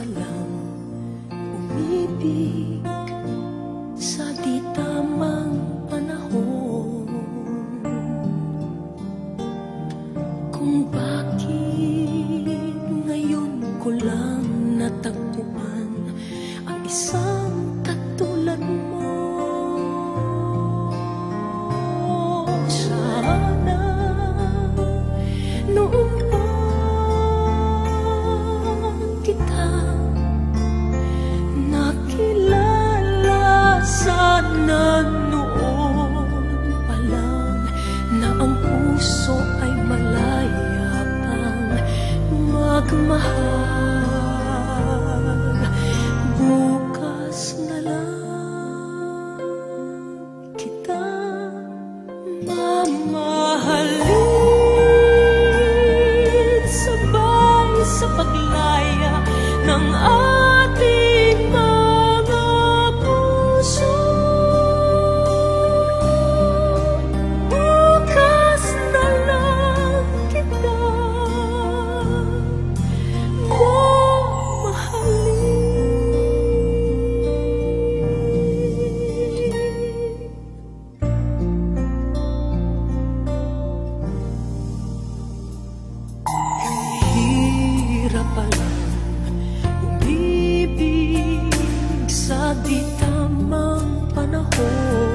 palang umibig. magmahal. Bukas na lang kita mamahalin. Sabay sa paglaya ng di tamang panahon.